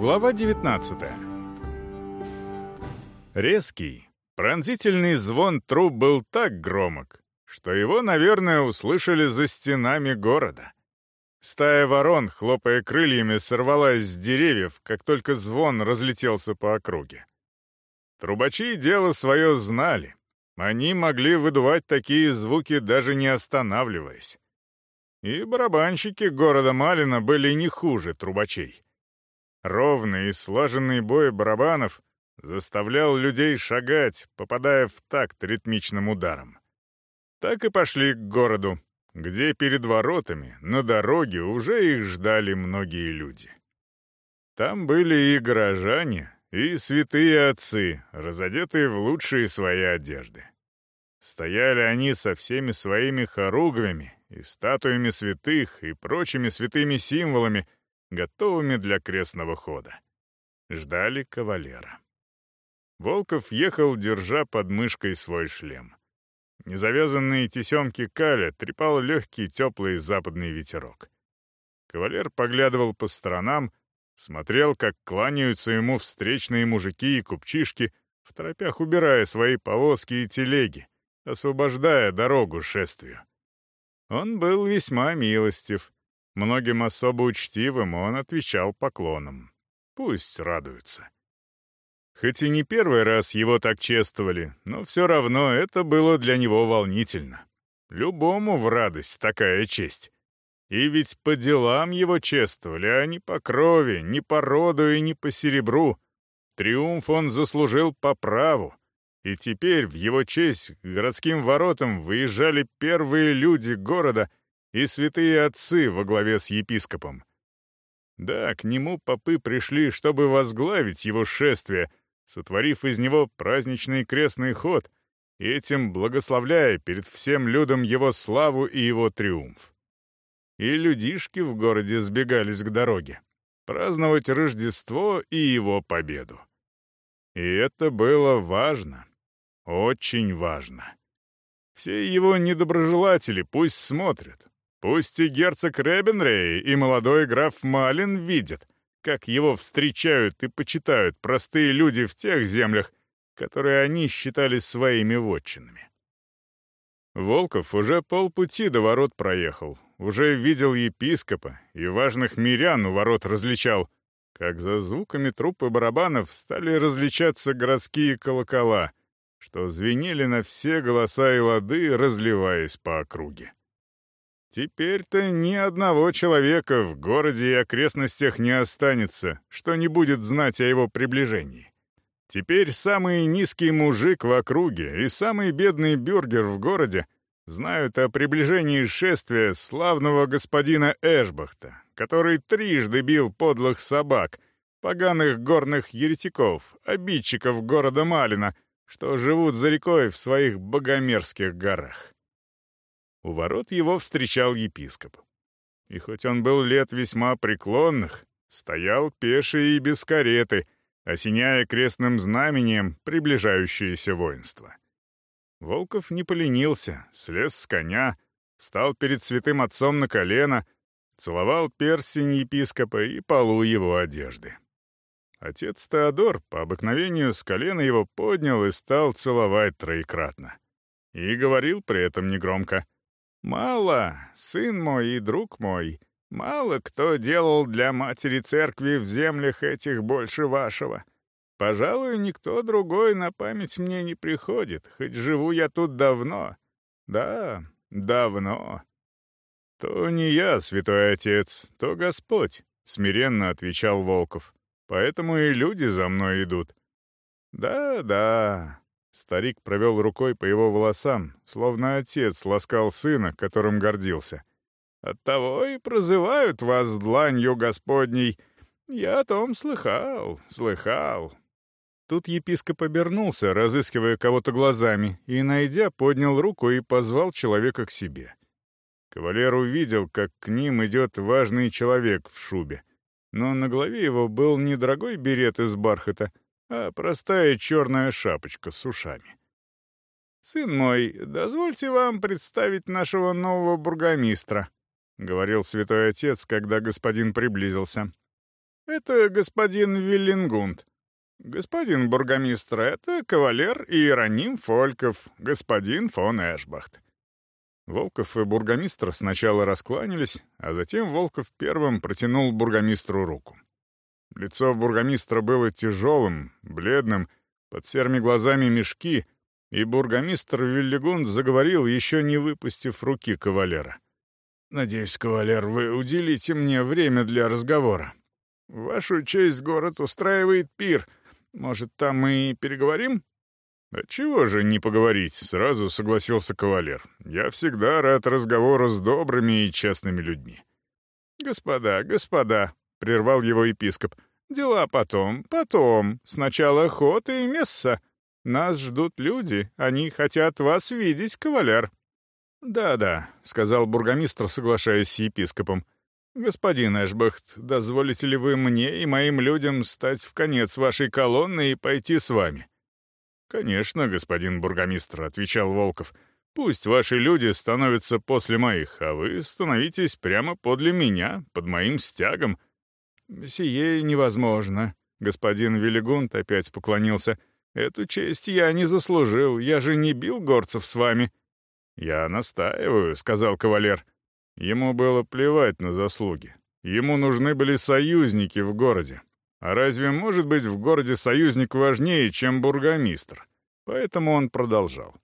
Глава 19 Резкий, пронзительный звон труб был так громок, что его, наверное, услышали за стенами города. Стая ворон, хлопая крыльями, сорвалась с деревьев, как только звон разлетелся по округе. Трубачи дело свое знали. Они могли выдувать такие звуки, даже не останавливаясь. И барабанщики города Малина были не хуже трубачей. Ровный и слаженный бой барабанов заставлял людей шагать, попадая в такт ритмичным ударом. Так и пошли к городу, где перед воротами, на дороге, уже их ждали многие люди. Там были и горожане, и святые отцы, разодетые в лучшие свои одежды. Стояли они со всеми своими хоругвями и статуями святых и прочими святыми символами, готовыми для крестного хода. Ждали кавалера. Волков ехал, держа под мышкой свой шлем. Незавязанные тесемки каля трепал легкий теплый западный ветерок. Кавалер поглядывал по сторонам, смотрел, как кланяются ему встречные мужики и купчишки, в тропях убирая свои повозки и телеги, освобождая дорогу шествию. Он был весьма милостив. Многим особо учтивым он отвечал поклоном. Пусть радуются. Хоть и не первый раз его так чествовали, но все равно это было для него волнительно. Любому в радость такая честь. И ведь по делам его чествовали, а не по крови, не по роду и не по серебру. Триумф он заслужил по праву. И теперь в его честь к городским воротам выезжали первые люди города и святые отцы во главе с епископом. Да, к нему попы пришли, чтобы возглавить его шествие — сотворив из него праздничный крестный ход и этим благословляя перед всем людом его славу и его триумф. И людишки в городе сбегались к дороге, праздновать Рождество и его победу. И это было важно, очень важно. Все его недоброжелатели пусть смотрят, пусть и герцог Ребенрей и молодой граф Малин видят — как его встречают и почитают простые люди в тех землях, которые они считали своими вотчинами. Волков уже полпути до ворот проехал, уже видел епископа и важных мирян у ворот различал, как за звуками трупы барабанов стали различаться городские колокола, что звенели на все голоса и лады, разливаясь по округе. Теперь-то ни одного человека в городе и окрестностях не останется, что не будет знать о его приближении. Теперь самый низкий мужик в округе и самый бедный бюргер в городе знают о приближении шествия славного господина Эшбахта, который трижды бил подлых собак, поганых горных еретиков, обидчиков города Малина, что живут за рекой в своих богомерзких горах. У ворот его встречал епископ. И хоть он был лет весьма преклонных, стоял пеший и без кареты, осеняя крестным знамением приближающееся воинство. Волков не поленился, слез с коня, встал перед святым отцом на колено, целовал перстень епископа и полу его одежды. Отец Теодор по обыкновению с колена его поднял и стал целовать троекратно. И говорил при этом негромко — Мало, сын мой и друг мой, мало кто делал для матери церкви в землях этих больше вашего. Пожалуй, никто другой на память мне не приходит, хоть живу я тут давно. Да, давно. То не я, святой отец, то Господь, — смиренно отвечал Волков. Поэтому и люди за мной идут. Да, да, Старик провел рукой по его волосам, словно отец ласкал сына, которым гордился. «Оттого и прозывают вас дланью Господней. Я о том слыхал, слыхал». Тут епископ обернулся, разыскивая кого-то глазами, и, найдя, поднял руку и позвал человека к себе. Кавалер увидел, как к ним идет важный человек в шубе. Но на голове его был недорогой берет из бархата, а простая черная шапочка с ушами. «Сын мой, дозвольте вам представить нашего нового бургомистра», — говорил святой отец, когда господин приблизился. Это господин Виллингунд. Господин бургомистр, это кавалер Иероним Фольков, господин фон Эшбахт. Волков и бургомистр сначала раскланялись, а затем Волков первым протянул бургомистру руку. Лицо бургомистра было тяжелым, бледным, под серыми глазами мешки, и бургомистр Виллигунд заговорил, еще не выпустив руки кавалера. «Надеюсь, кавалер, вы уделите мне время для разговора. Вашу честь город устраивает пир. Может, там мы и переговорим?» «Отчего же не поговорить?» — сразу согласился кавалер. «Я всегда рад разговору с добрыми и честными людьми». «Господа, господа», — прервал его епископ, — «дела потом, потом. Сначала ход и месса. Нас ждут люди, они хотят вас видеть, кавалер». «Да-да», — сказал бургомистр, соглашаясь с епископом. «Господин Эшбахт, дозволите ли вы мне и моим людям стать в конец вашей колонны и пойти с вами?» «Конечно, господин бургомистр», — отвечал Волков. «Пусть ваши люди становятся после моих, а вы становитесь прямо подле меня, под моим стягом». «Сие невозможно», — господин Велигунт опять поклонился. «Эту честь я не заслужил, я же не бил горцев с вами». «Я настаиваю», — сказал кавалер. Ему было плевать на заслуги. Ему нужны были союзники в городе. А разве может быть в городе союзник важнее, чем бургомистр? Поэтому он продолжал.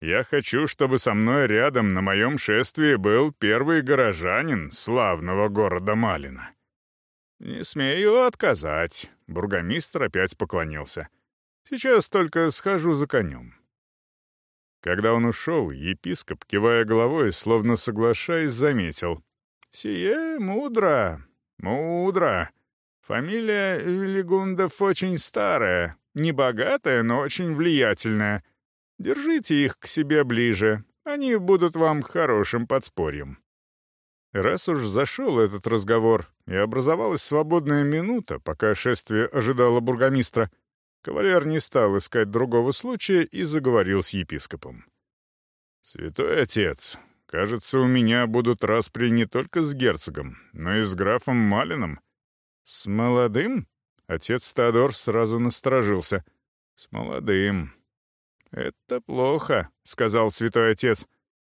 «Я хочу, чтобы со мной рядом на моем шествии был первый горожанин славного города Малина». «Не смею отказать», — бургомистр опять поклонился. «Сейчас только схожу за конем». Когда он ушел, епископ, кивая головой, словно соглашаясь, заметил. «Сие мудро, мудро. Фамилия Велигундов очень старая, небогатая, но очень влиятельная. Держите их к себе ближе, они будут вам хорошим подспорьем». Раз уж зашел этот разговор, и образовалась свободная минута, пока шествие ожидало бургомистра, кавалер не стал искать другого случая и заговорил с епископом. «Святой отец, кажется, у меня будут распри не только с герцогом, но и с графом Малином. «С молодым?» — отец Теодор сразу насторожился. «С молодым». «Это плохо», — сказал святой отец.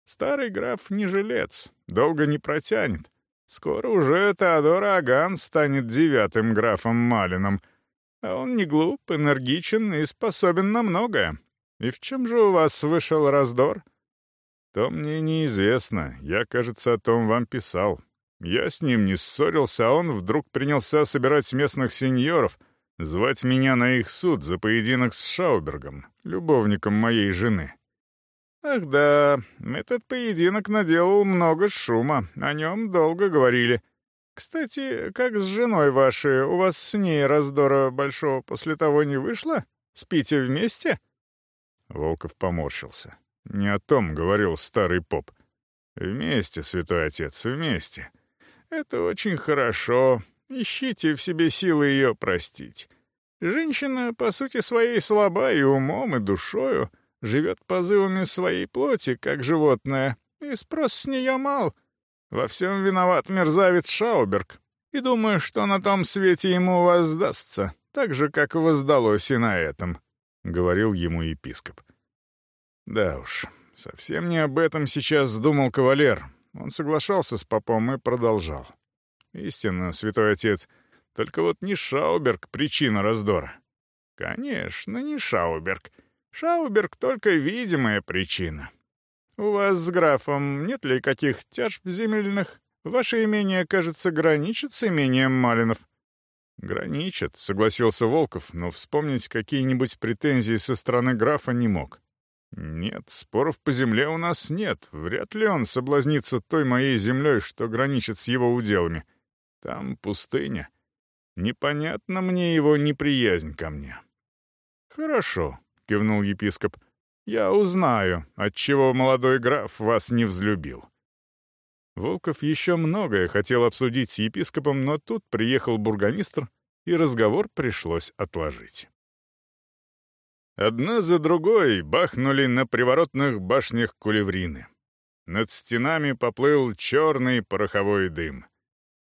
«Старый граф не жилец, долго не протянет. Скоро уже Теодор Аган станет девятым графом Малином. А он не глуп, энергичен и способен на многое. И в чем же у вас вышел раздор?» «То мне неизвестно. Я, кажется, о том вам писал. Я с ним не ссорился, а он вдруг принялся собирать местных сеньоров, звать меня на их суд за поединок с Шаубергом, любовником моей жены. Ах да, этот поединок наделал много шума, о нем долго говорили. Кстати, как с женой вашей, у вас с ней раздора большого после того не вышло? Спите вместе?» Волков поморщился. «Не о том говорил старый поп. Вместе, святой отец, вместе. Это очень хорошо. Ищите в себе силы ее простить. Женщина, по сути своей, слаба и умом, и душою, живет позывами своей плоти, как животное, и спрос с нее мал. Во всем виноват мерзавец Шауберг, и думаю, что на том свете ему воздастся, так же, как воздалось и на этом», — говорил ему епископ. Да уж, совсем не об этом сейчас думал кавалер, он соглашался с попом и продолжал. «Истинно, святой отец, только вот не Шауберг — причина раздора». «Конечно, не Шауберг. Шауберг — только видимая причина. У вас с графом нет ли каких тяжб земельных? Ваше имение, кажется, граничит с имением Малинов». «Граничит», — согласился Волков, но вспомнить какие-нибудь претензии со стороны графа не мог. «Нет, споров по земле у нас нет. Вряд ли он соблазнится той моей землей, что граничит с его уделами. Там пустыня. Непонятна мне его неприязнь ко мне». «Хорошо», — кивнул епископ. «Я узнаю, отчего молодой граф вас не взлюбил». Волков еще многое хотел обсудить с епископом, но тут приехал бургомистр, и разговор пришлось отложить. Одна за другой бахнули на приворотных башнях кулеврины. Над стенами поплыл черный пороховой дым.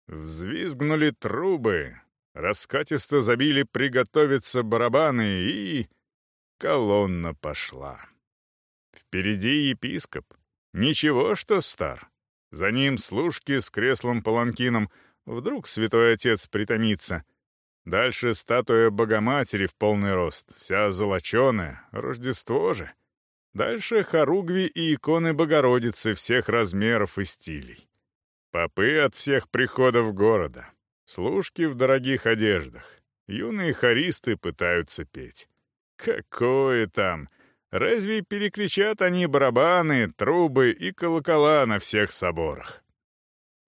Взвизгнули трубы. Раскатисто забили приготовиться барабаны, и... Колонна пошла. Впереди епископ. Ничего, что стар. За ним служки с креслом-паланкином. Вдруг святой отец притомится. Дальше статуя Богоматери в полный рост, вся золоченая, Рождество же. Дальше хоругви и иконы Богородицы всех размеров и стилей. Попы от всех приходов города. Служки в дорогих одеждах. Юные хористы пытаются петь. Какое там! Разве перекричат они барабаны, трубы и колокола на всех соборах?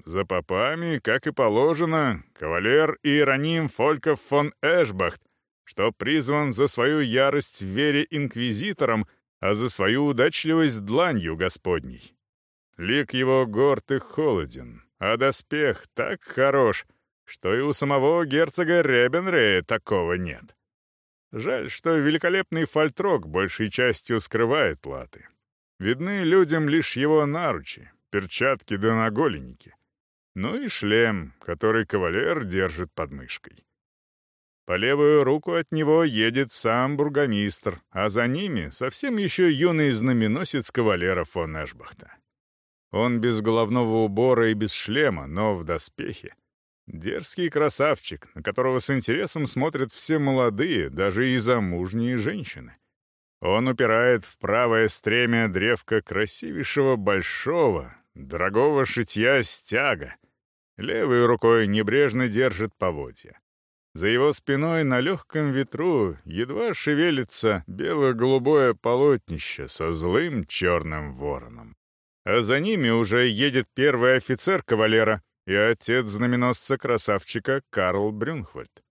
За попами, как и положено, кавалер Иероним Фольков фон Эшбахт, что призван за свою ярость в вере инквизиторам, а за свою удачливость дланью Господней. Лик его горд и холоден, а доспех так хорош, что и у самого герцога Ребенрея такого нет. Жаль, что великолепный фальтрок большей частью скрывает латы. Видны людям лишь его наручи, перчатки да наголенники. Ну и шлем, который кавалер держит под мышкой. По левую руку от него едет сам бургомистр, а за ними совсем еще юный знаменосец кавалера фон Эшбахта. Он без головного убора и без шлема, но в доспехе. Дерзкий красавчик, на которого с интересом смотрят все молодые, даже и замужние женщины. Он упирает в правое стремя древко красивейшего большого, дорогого шитья стяга. Левой рукой небрежно держит поводья. За его спиной на легком ветру едва шевелится бело-голубое полотнище со злым черным вороном. А за ними уже едет первый офицер кавалера — и отец знаменосца-красавчика Карл Брюнхвальд.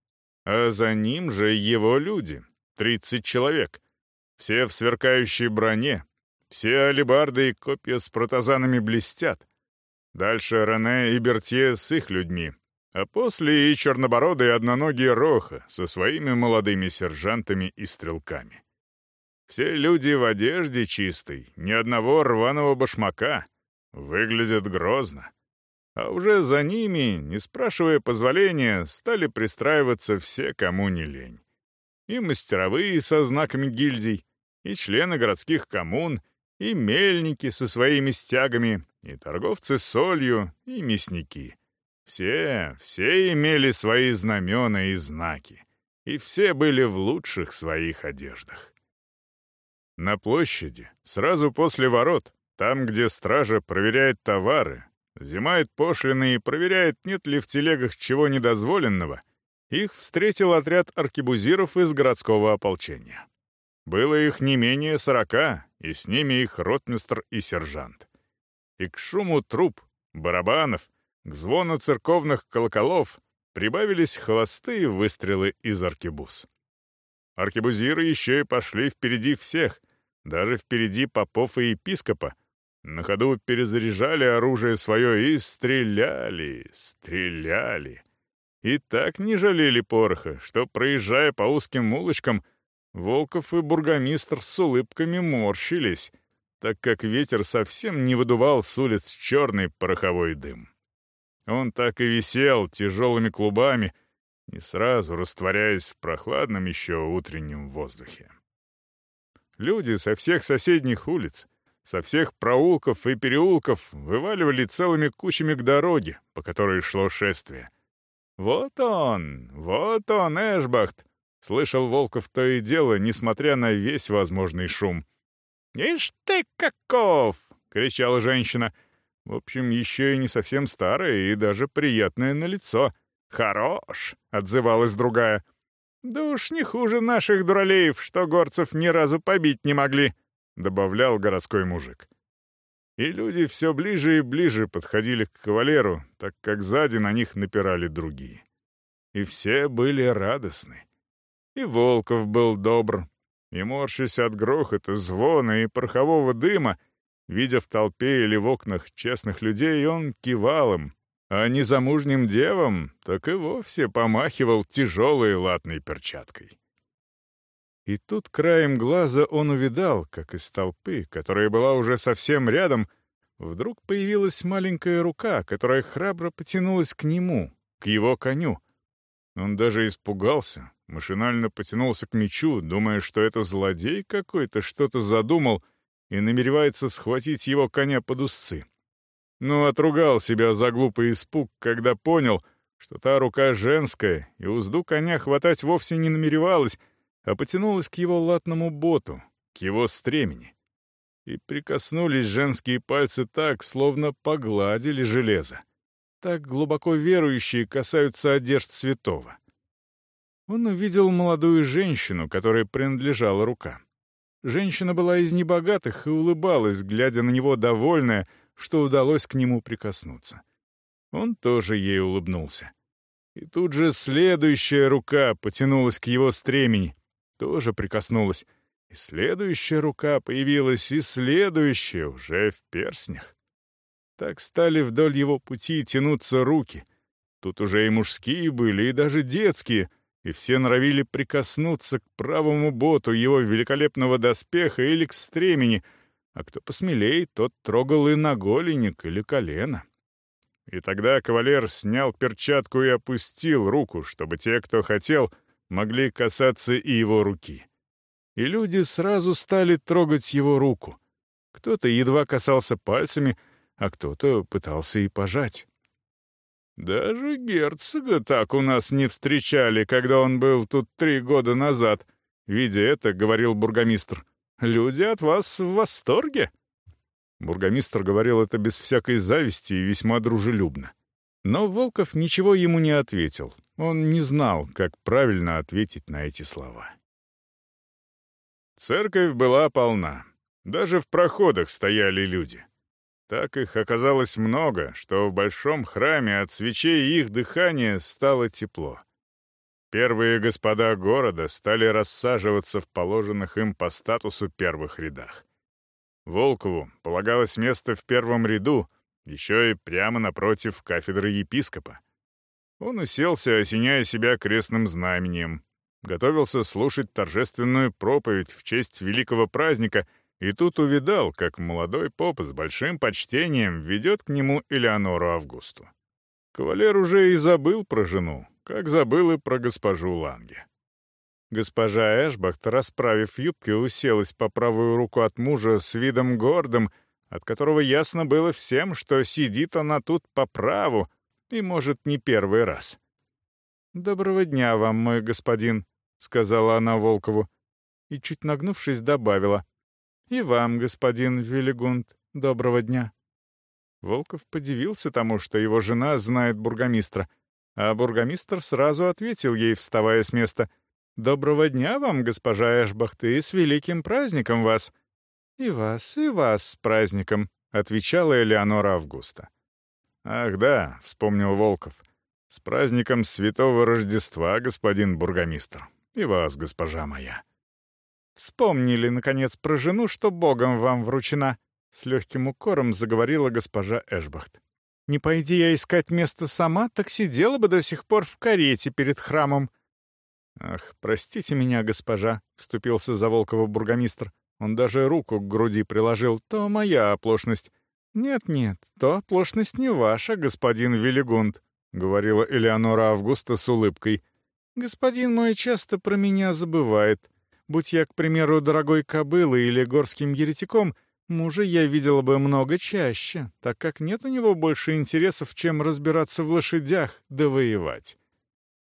А за ним же его люди, 30 человек, все в сверкающей броне, все алебарды и копья с протазанами блестят. Дальше Рене и Бертье с их людьми, а после и чернобородый одноногий Роха со своими молодыми сержантами и стрелками. Все люди в одежде чистой, ни одного рваного башмака, выглядят грозно. А уже за ними, не спрашивая позволения, стали пристраиваться все, кому не лень. И мастеровые со знаками гильдий, и члены городских коммун, и мельники со своими стягами, и торговцы солью, и мясники. Все, все имели свои знамена и знаки, и все были в лучших своих одеждах. На площади, сразу после ворот, там, где стража проверяет товары, взимает пошлины и проверяет, нет ли в телегах чего недозволенного, их встретил отряд аркебузиров из городского ополчения. Было их не менее сорока, и с ними их ротмистр и сержант. И к шуму труп, барабанов, к звону церковных колоколов прибавились холостые выстрелы из аркебуз. Аркебузиры еще и пошли впереди всех, даже впереди попов и епископа, на ходу перезаряжали оружие свое и стреляли, стреляли. И так не жалели пороха, что, проезжая по узким улочкам, Волков и бургомистр с улыбками морщились, так как ветер совсем не выдувал с улиц черный пороховой дым. Он так и висел тяжелыми клубами, не сразу растворяясь в прохладном еще утреннем воздухе. Люди со всех соседних улиц, со всех проулков и переулков вываливали целыми кучами к дороге, по которой шло шествие. «Вот он! Вот он, Эшбахт!» — слышал Волков то и дело, несмотря на весь возможный шум. «Ишь ты каков!» — кричала женщина. В общем, еще и не совсем старая и даже приятная на лицо. «Хорош!» — отзывалась другая. «Да уж не хуже наших дуралеев, что горцев ни разу побить не могли!» — добавлял городской мужик. И люди все ближе и ближе подходили к кавалеру, так как сзади на них напирали другие. И все были радостны. И Волков был добр, и, морщась от грохота, звона и порохового дыма, видя в толпе или в окнах честных людей, он кивал им, а незамужним девам так и вовсе помахивал тяжелой латной перчаткой. И тут краем глаза он увидал, как из толпы, которая была уже совсем рядом, вдруг появилась маленькая рука, которая храбро потянулась к нему, к его коню. Он даже испугался, машинально потянулся к мечу, думая, что это злодей какой-то что-то задумал и намеревается схватить его коня под узцы. Но отругал себя за глупый испуг, когда понял, что та рука женская, и узду коня хватать вовсе не намеревалась, а потянулась к его латному боту, к его стремени. И прикоснулись женские пальцы так, словно погладили железо. Так глубоко верующие касаются одежд святого. Он увидел молодую женщину, которой принадлежала рука. Женщина была из небогатых и улыбалась, глядя на него довольная, что удалось к нему прикоснуться. Он тоже ей улыбнулся. И тут же следующая рука потянулась к его стремени, тоже прикоснулась. И следующая рука появилась, и следующая уже в перстнях. Так стали вдоль его пути тянуться руки. Тут уже и мужские были, и даже детские, и все норовили прикоснуться к правому боту его великолепного доспеха или к стремени, а кто посмелей, тот трогал и наголенник или колено. И тогда кавалер снял перчатку и опустил руку, чтобы те, кто хотел, могли касаться и его руки. И люди сразу стали трогать его руку. Кто-то едва касался пальцами — а кто-то пытался и пожать. «Даже герцога так у нас не встречали, когда он был тут три года назад», — видя это, говорил бургомистр. «Люди от вас в восторге». Бургомистр говорил это без всякой зависти и весьма дружелюбно. Но Волков ничего ему не ответил. Он не знал, как правильно ответить на эти слова. Церковь была полна. Даже в проходах стояли люди. Так их оказалось много, что в большом храме от свечей их дыхания стало тепло. Первые господа города стали рассаживаться в положенных им по статусу первых рядах. Волкову полагалось место в первом ряду, еще и прямо напротив кафедры епископа. Он уселся, осеняя себя крестным знамением, готовился слушать торжественную проповедь в честь великого праздника — и тут увидал, как молодой поп с большим почтением ведет к нему Элеонору Августу. Кавалер уже и забыл про жену, как забыл и про госпожу Ланге. Госпожа Эшбахт, расправив юбки, уселась по правую руку от мужа с видом гордым, от которого ясно было всем, что сидит она тут по праву и, может, не первый раз. «Доброго дня вам, мой господин», — сказала она Волкову, и, чуть нагнувшись, добавила — «И вам, господин Виллигунд, доброго дня». Волков подивился тому, что его жена знает бургомистра, а бургомистр сразу ответил ей, вставая с места, «Доброго дня вам, госпожа Эшбахт, и с великим праздником вас!» «И вас, и вас с праздником», — отвечала Элеонора Августа. «Ах да», — вспомнил Волков, — «с праздником Святого Рождества, господин бургомистр, и вас, госпожа моя». «Вспомнили, наконец, про жену, что Богом вам вручена», — с легким укором заговорила госпожа Эшбахт. «Не пойди я искать место сама, так сидела бы до сих пор в карете перед храмом». «Ах, простите меня, госпожа», — вступился за Волкова бургомистр. Он даже руку к груди приложил. «То моя оплошность». «Нет-нет, то оплошность не ваша, господин Велигунд», — говорила Элеонора Августа с улыбкой. «Господин мой часто про меня забывает. Будь я, к примеру, дорогой кобылой или горским еретиком, мужа я видела бы много чаще, так как нет у него больше интересов, чем разбираться в лошадях да воевать.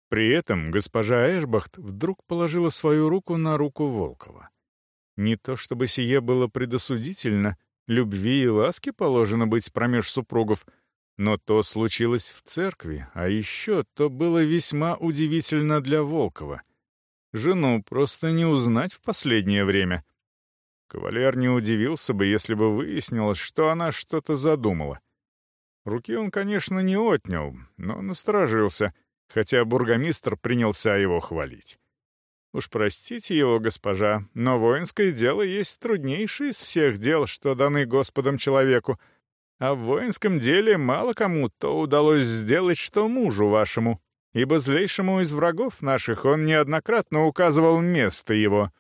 При этом госпожа Эшбахт вдруг положила свою руку на руку Волкова. Не то чтобы сие было предосудительно, любви и ласке положено быть промеж супругов, но то случилось в церкви, а еще то было весьма удивительно для Волкова — Жену просто не узнать в последнее время. Кавалер не удивился бы, если бы выяснилось, что она что-то задумала. Руки он, конечно, не отнял, но насторожился, хотя бургомистр принялся его хвалить. Уж простите его, госпожа, но воинское дело есть труднейшее из всех дел, что даны Господом человеку, а в воинском деле мало кому то удалось сделать, что мужу вашему ибо злейшему из врагов наших он неоднократно указывал место его.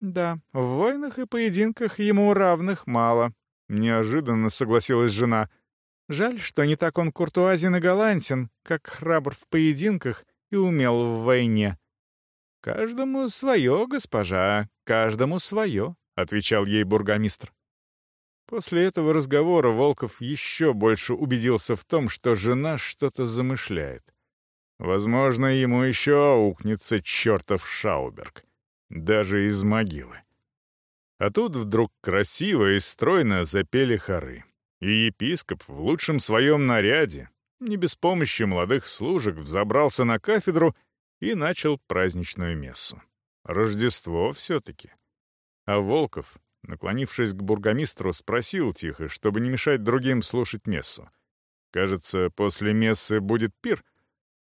Да, в войнах и поединках ему равных мало, — неожиданно согласилась жена. Жаль, что не так он куртуазен и галантен, как храбр в поединках и умел в войне». «Каждому свое, госпожа, каждому свое», — отвечал ей бургомистр. После этого разговора Волков еще больше убедился в том, что жена что-то замышляет. Возможно, ему еще аукнется чертов Шауберг. Даже из могилы. А тут вдруг красиво и стройно запели хоры. И епископ в лучшем своем наряде, не без помощи молодых служек, взобрался на кафедру и начал праздничную мессу. Рождество все-таки. А Волков, наклонившись к бургомистру, спросил тихо, чтобы не мешать другим слушать мессу. «Кажется, после мессы будет пир?»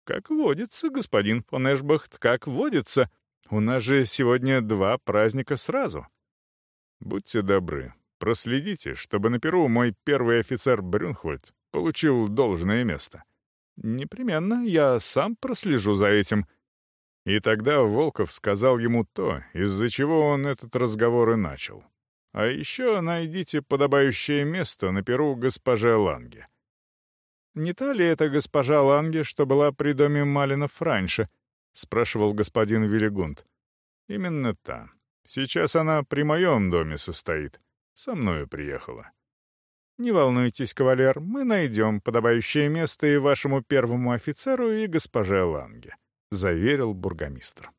«Как водится, господин фон Эшбахт, как водится. У нас же сегодня два праздника сразу». «Будьте добры, проследите, чтобы на Перу мой первый офицер Брюнхвальд получил должное место». «Непременно, я сам прослежу за этим». И тогда Волков сказал ему то, из-за чего он этот разговор и начал. «А еще найдите подобающее место на Перу госпоже Ланге». «Не та ли это госпожа Ланге, что была при доме Малинов раньше?» — спрашивал господин Велигунд. «Именно та. Сейчас она при моем доме состоит. Со мною приехала». «Не волнуйтесь, кавалер, мы найдем подобающее место и вашему первому офицеру, и госпоже Ланге», — заверил бургомистр.